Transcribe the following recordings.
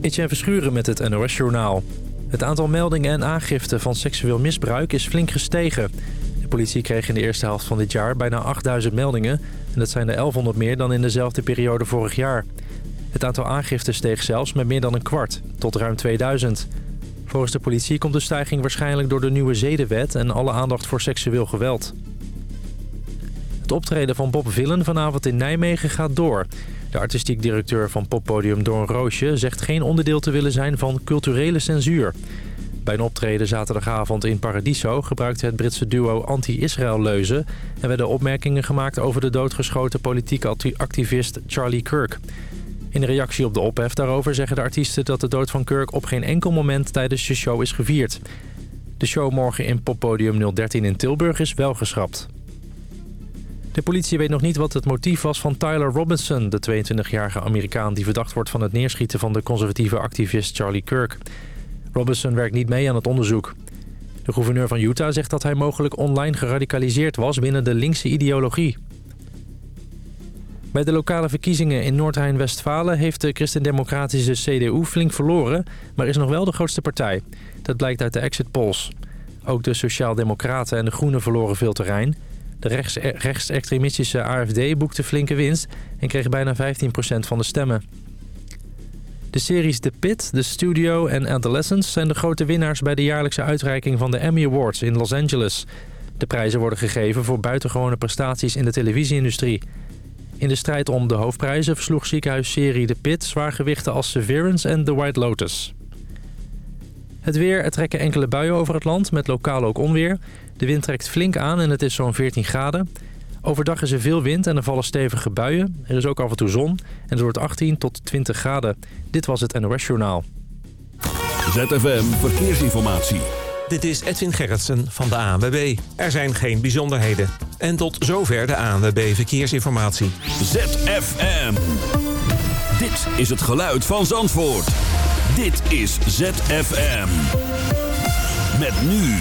Etienne Verschuren met het NOS-journaal. Het aantal meldingen en aangiften van seksueel misbruik is flink gestegen. De politie kreeg in de eerste helft van dit jaar bijna 8000 meldingen... en dat zijn er 1100 meer dan in dezelfde periode vorig jaar. Het aantal aangiften steeg zelfs met meer dan een kwart, tot ruim 2000. Volgens de politie komt de stijging waarschijnlijk door de nieuwe zedenwet... en alle aandacht voor seksueel geweld. Het optreden van Bob Villen vanavond in Nijmegen gaat door. De artistiek directeur van poppodium Doorn Roosje zegt geen onderdeel te willen zijn van culturele censuur. Bij een optreden zaterdagavond in Paradiso gebruikte het Britse duo anti-Israël leuzen... en werden opmerkingen gemaakt over de doodgeschoten politieke activist Charlie Kirk. In reactie op de ophef daarover zeggen de artiesten dat de dood van Kirk op geen enkel moment tijdens de show is gevierd. De show morgen in poppodium 013 in Tilburg is wel geschrapt. De politie weet nog niet wat het motief was van Tyler Robinson... de 22-jarige Amerikaan die verdacht wordt van het neerschieten... van de conservatieve activist Charlie Kirk. Robinson werkt niet mee aan het onderzoek. De gouverneur van Utah zegt dat hij mogelijk online geradicaliseerd was... binnen de linkse ideologie. Bij de lokale verkiezingen in Noord-Rijn-Westfalen... heeft de christendemocratische CDU flink verloren... maar is nog wel de grootste partij. Dat blijkt uit de exit polls. Ook de Sociaaldemocraten en de Groenen verloren veel terrein... De rechts, rechtsextremistische AFD boekte flinke winst en kreeg bijna 15% van de stemmen. De series The Pit, The Studio en Adolescence zijn de grote winnaars bij de jaarlijkse uitreiking van de Emmy Awards in Los Angeles. De prijzen worden gegeven voor buitengewone prestaties in de televisieindustrie. In de strijd om de hoofdprijzen versloeg ziekenhuisserie The Pit zwaargewichten als Severance en The White Lotus. Het weer, er trekken enkele buien over het land, met lokaal ook onweer. De wind trekt flink aan en het is zo'n 14 graden. Overdag is er veel wind en er vallen stevige buien. Er is ook af en toe zon en het wordt 18 tot 20 graden. Dit was het NOS Journaal. ZFM Verkeersinformatie. Dit is Edwin Gerritsen van de ANWB. Er zijn geen bijzonderheden. En tot zover de ANWB Verkeersinformatie. ZFM. Dit is het geluid van Zandvoort. Dit is ZFM. Met nu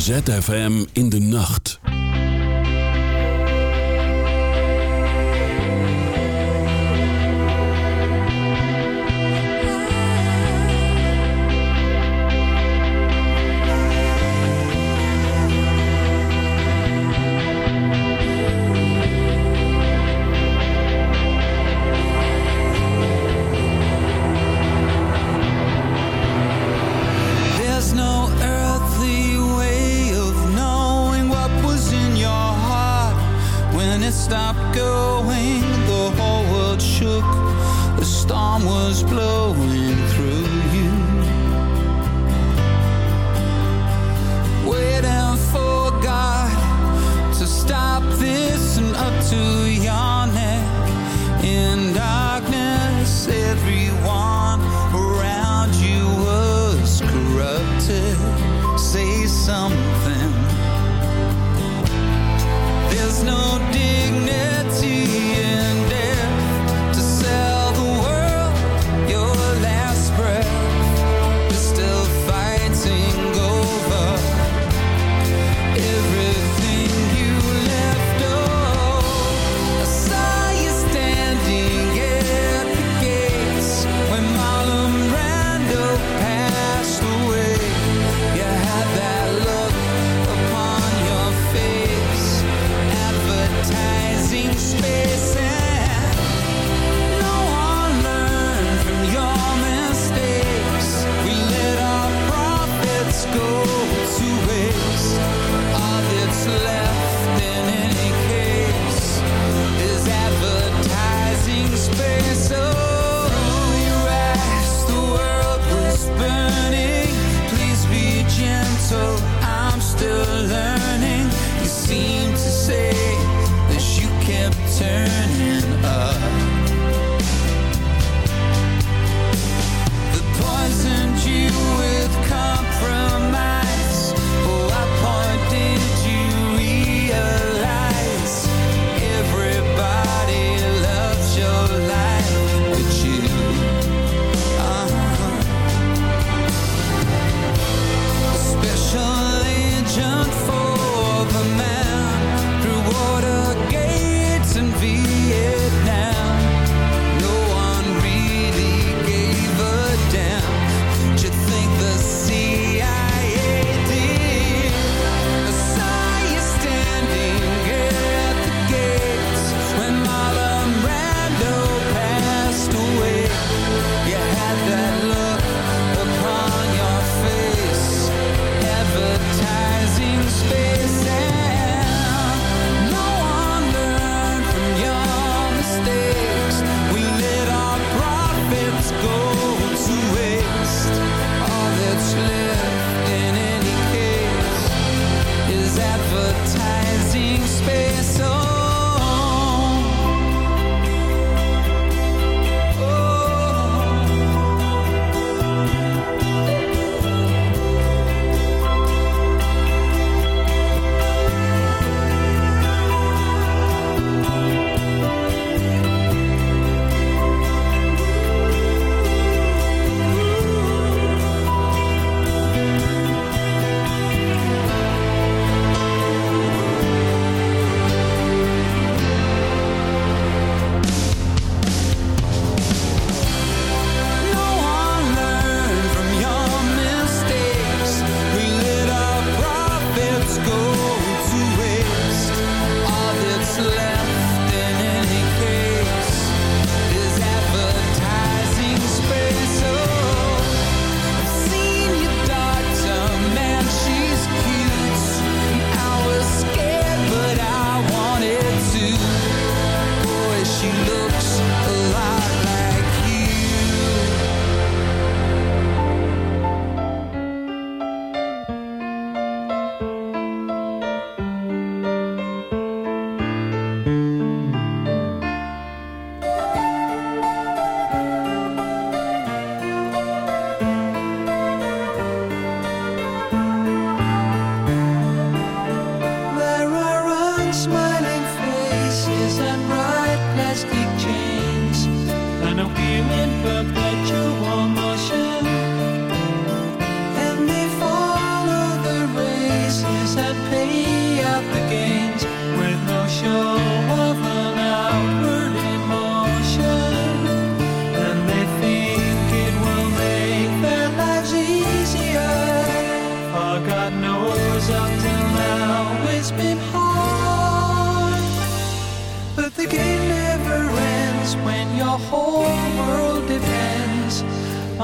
ZFM in de nacht. Your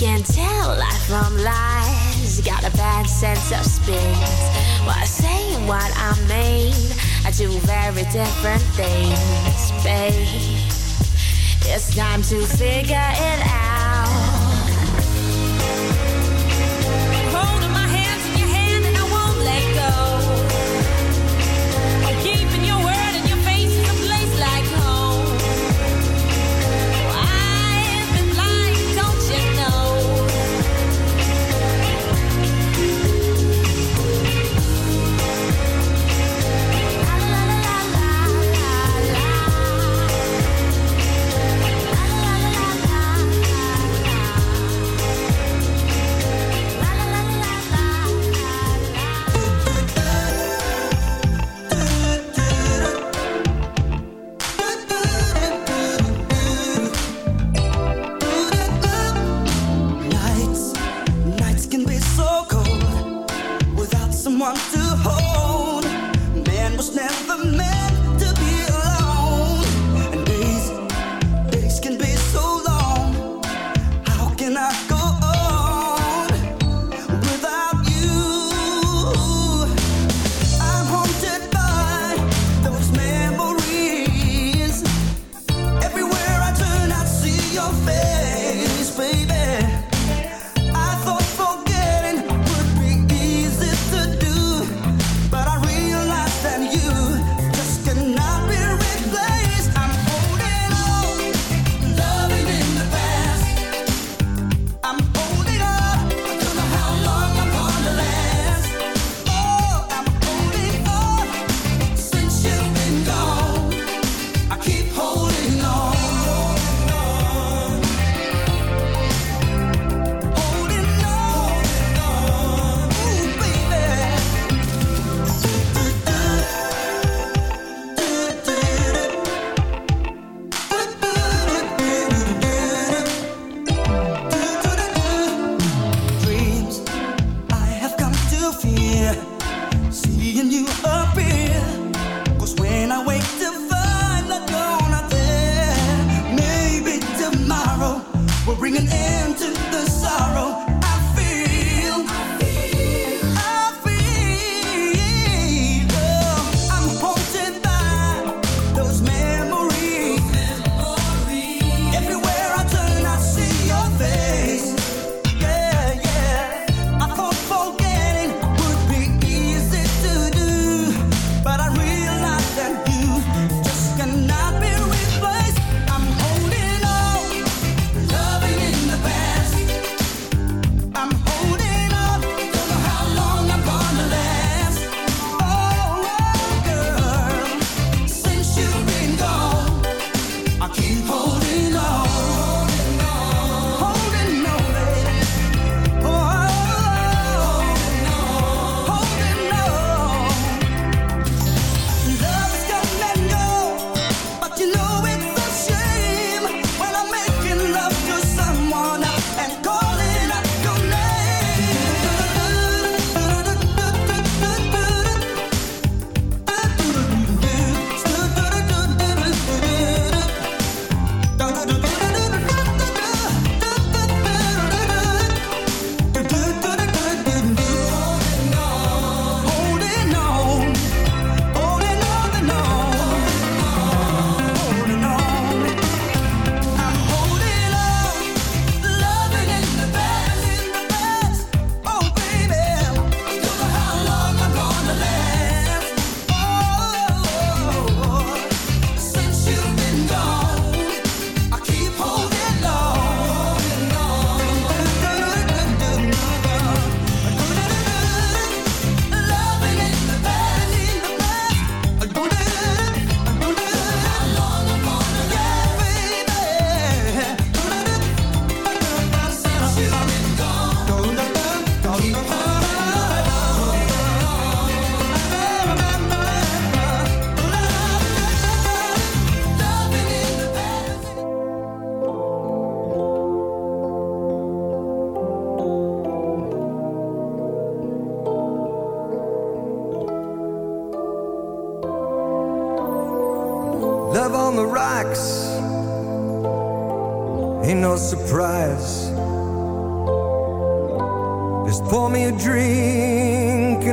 can tell life from lies. Got a bad sense of space While saying what I mean, I do very different things, babe. It's time to figure it out.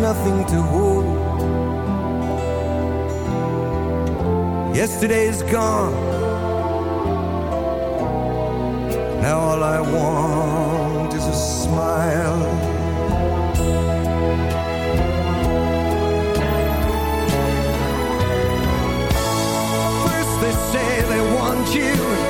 nothing to hold. Yesterday's gone. Now all I want is a smile. First they say they want you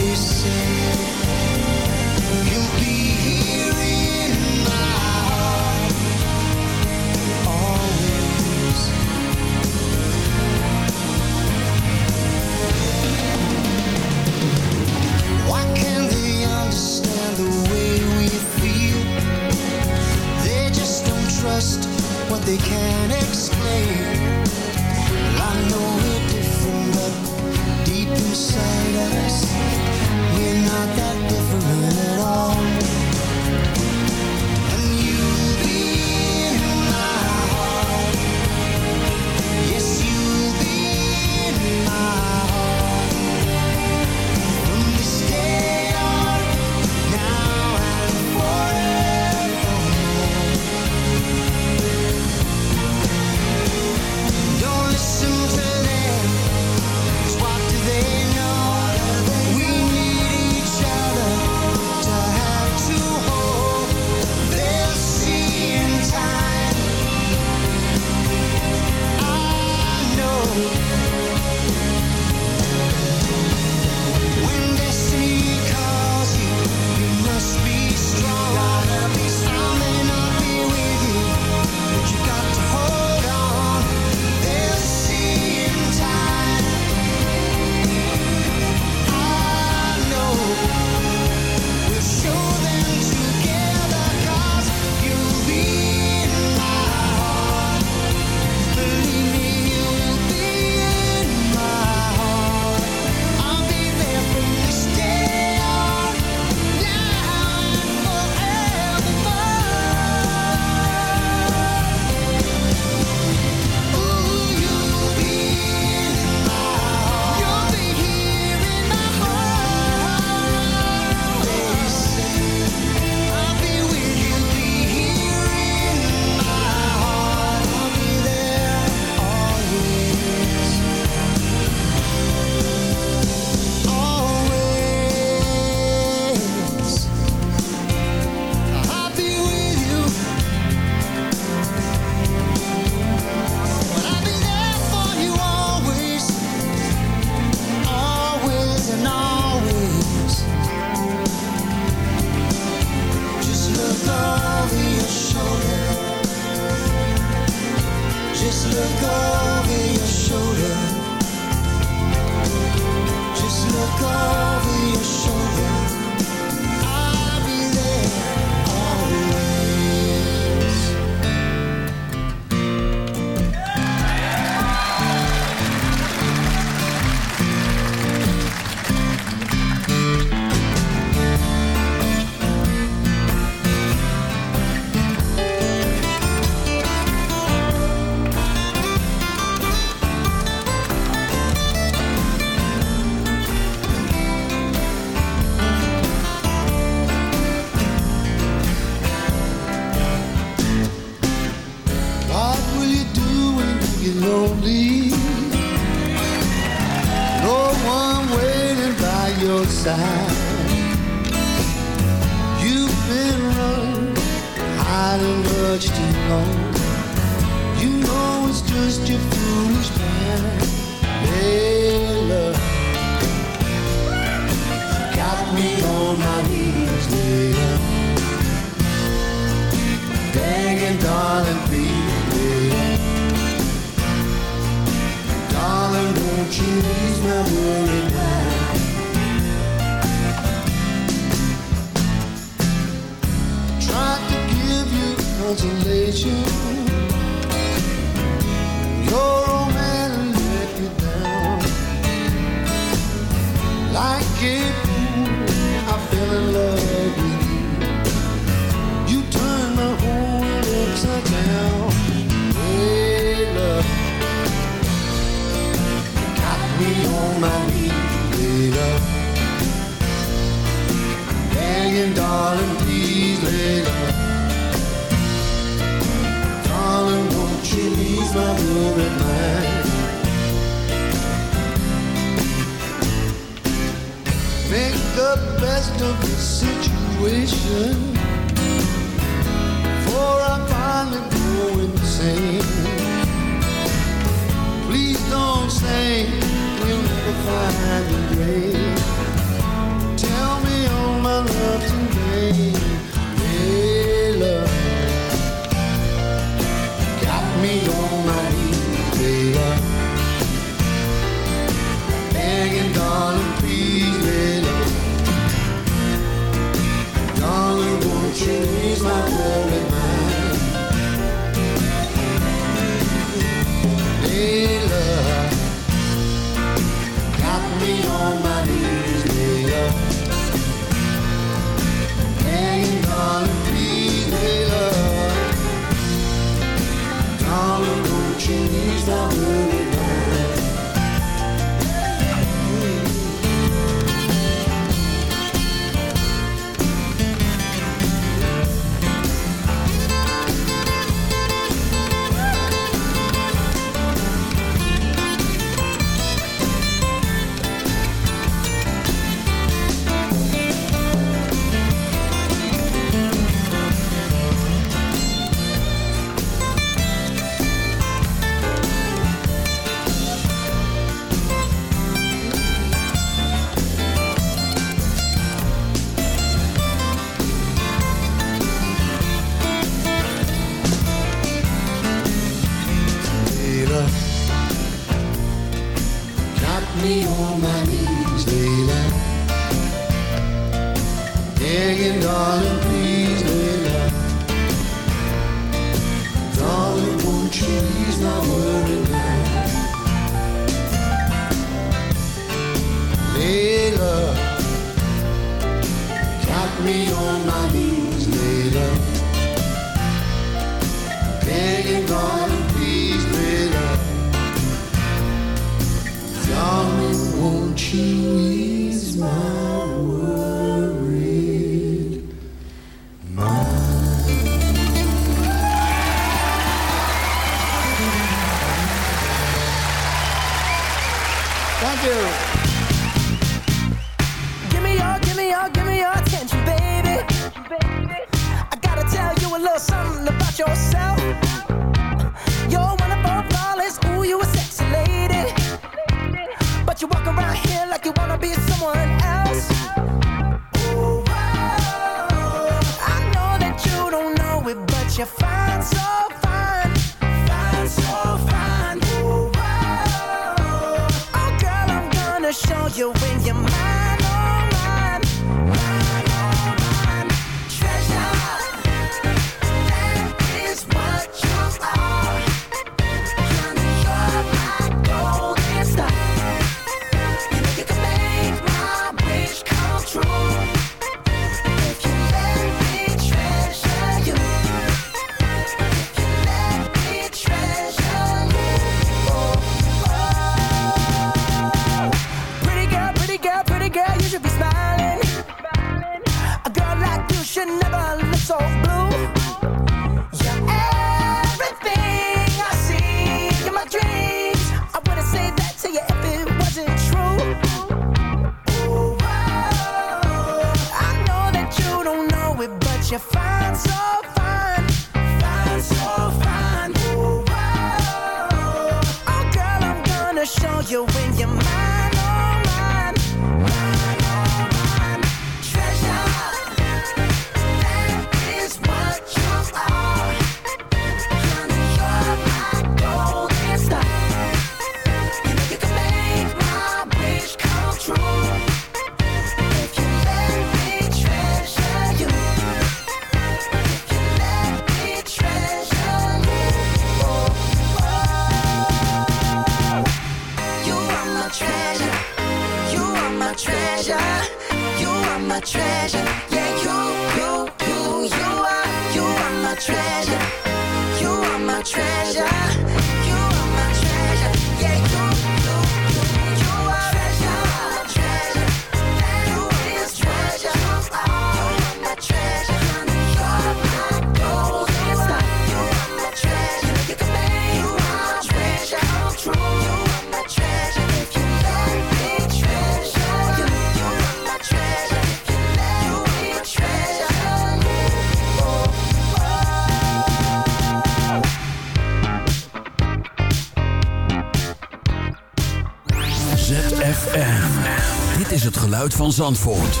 van Zandvoort.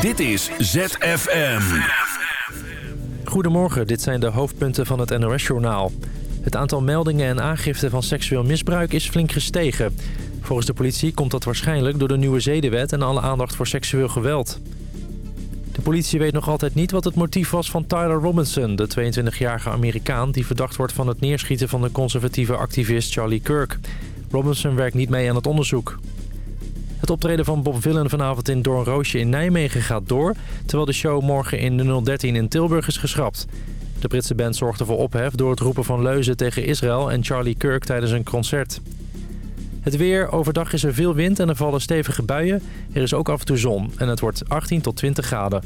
Dit is ZFM. Goedemorgen, dit zijn de hoofdpunten van het NOS-journaal. Het aantal meldingen en aangiften van seksueel misbruik is flink gestegen. Volgens de politie komt dat waarschijnlijk door de nieuwe zedenwet... en alle aandacht voor seksueel geweld. De politie weet nog altijd niet wat het motief was van Tyler Robinson... de 22-jarige Amerikaan die verdacht wordt van het neerschieten... van de conservatieve activist Charlie Kirk. Robinson werkt niet mee aan het onderzoek. Het optreden van Bob Villen vanavond in Doornroosje in Nijmegen gaat door... terwijl de show morgen in de 013 in Tilburg is geschrapt. De Britse band zorgde voor ophef door het roepen van leuzen tegen Israël en Charlie Kirk tijdens een concert. Het weer, overdag is er veel wind en er vallen stevige buien. Er is ook af en toe zon en het wordt 18 tot 20 graden.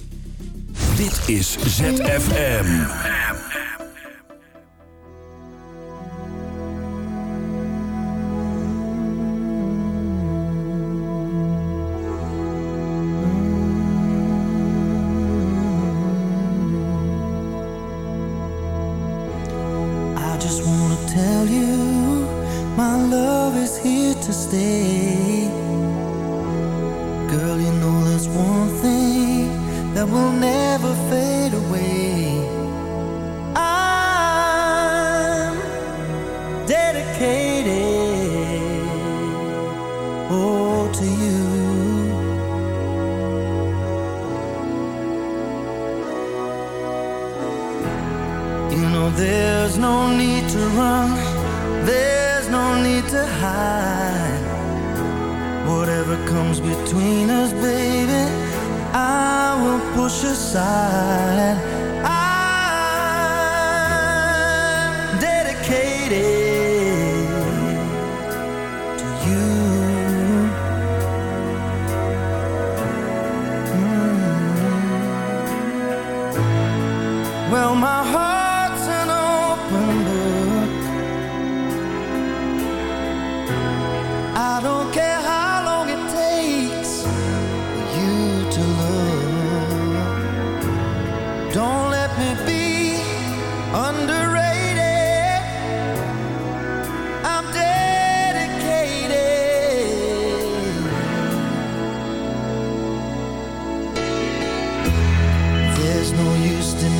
Dit is ZFM.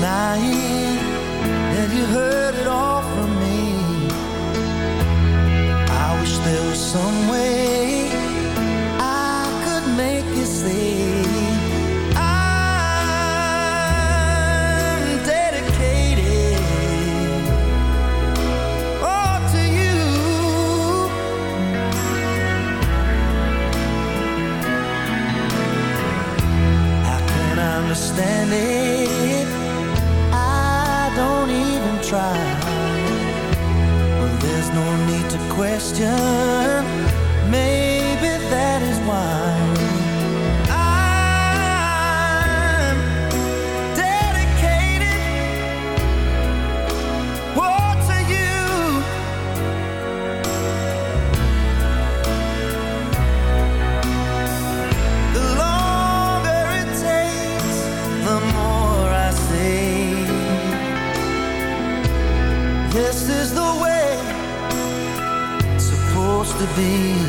Denying that you heard it all from me. I wish there was some way I could make you see. I'm oh, question. Be.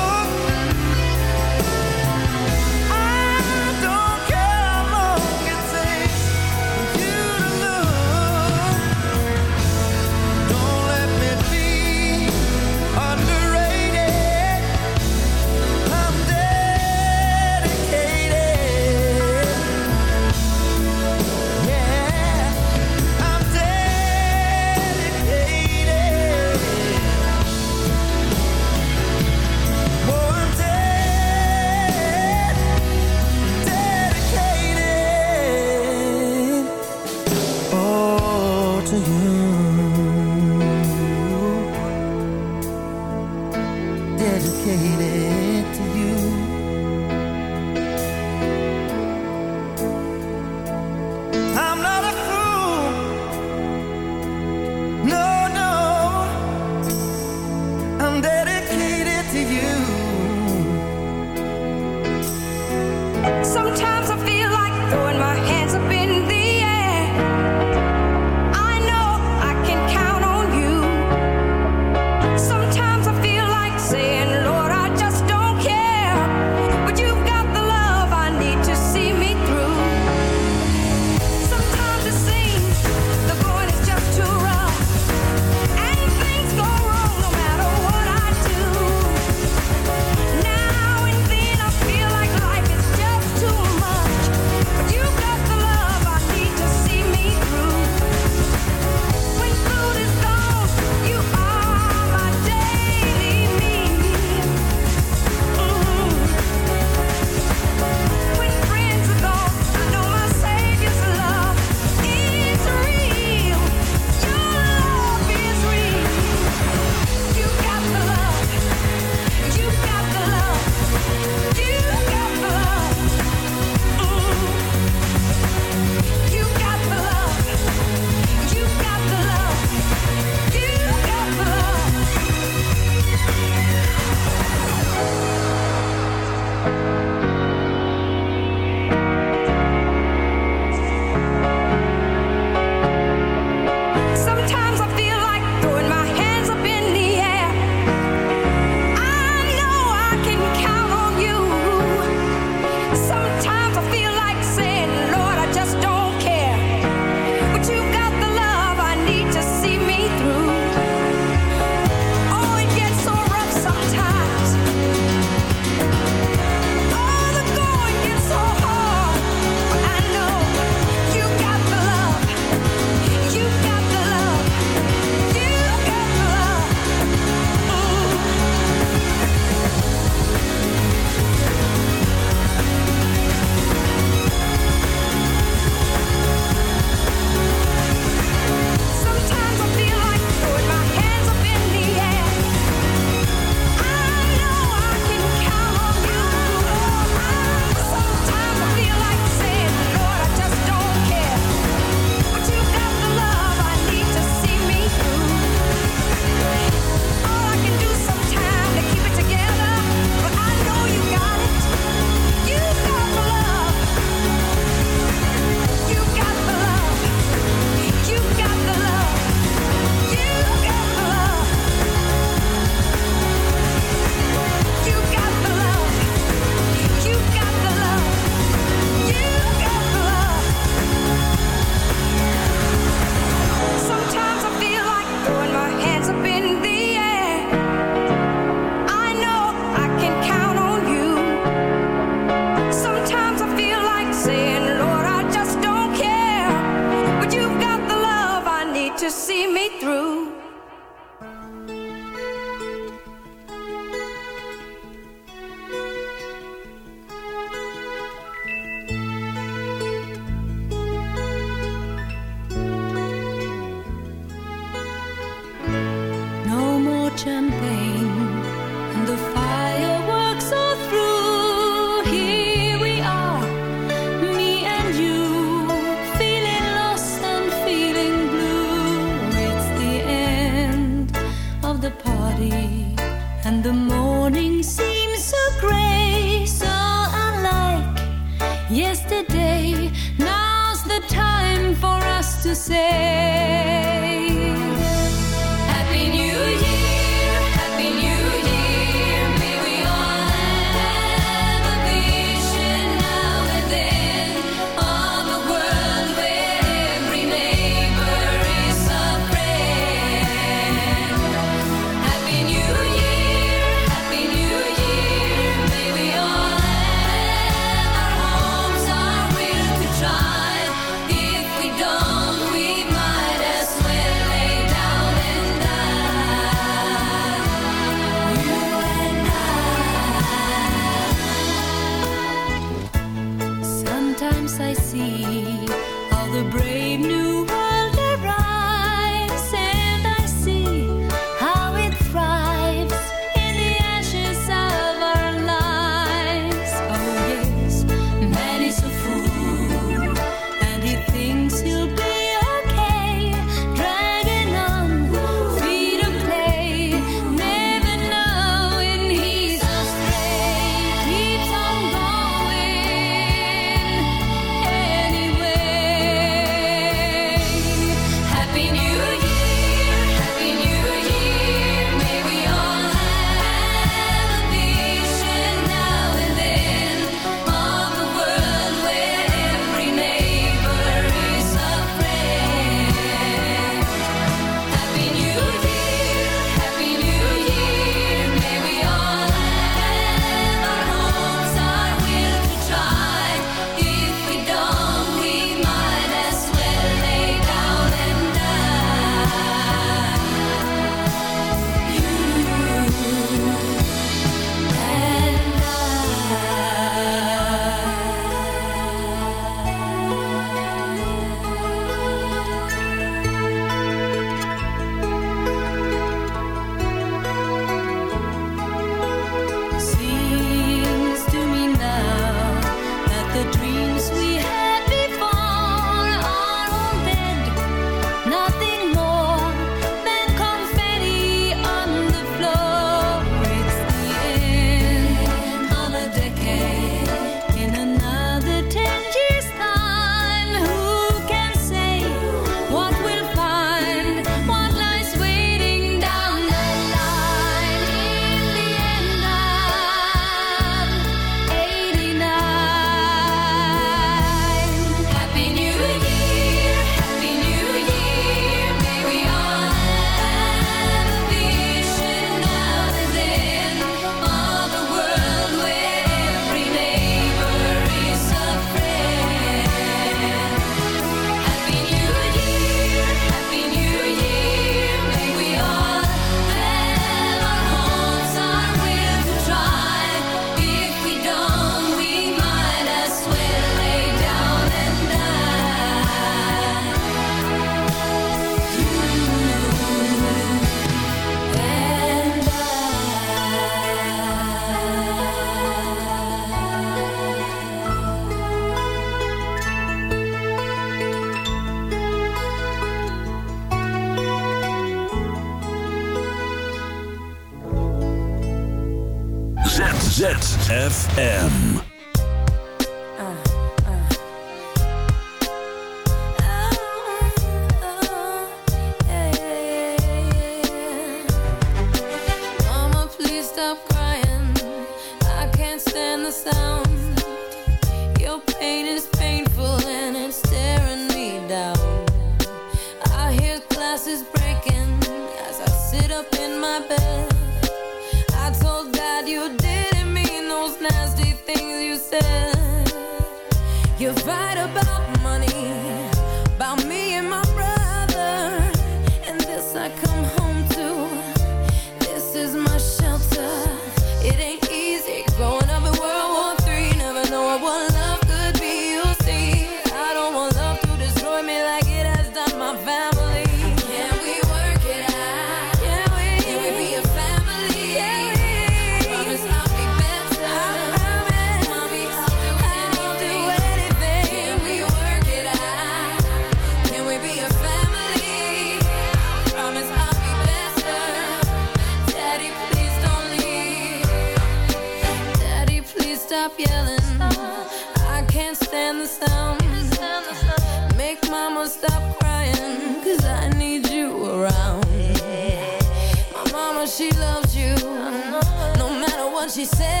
She says,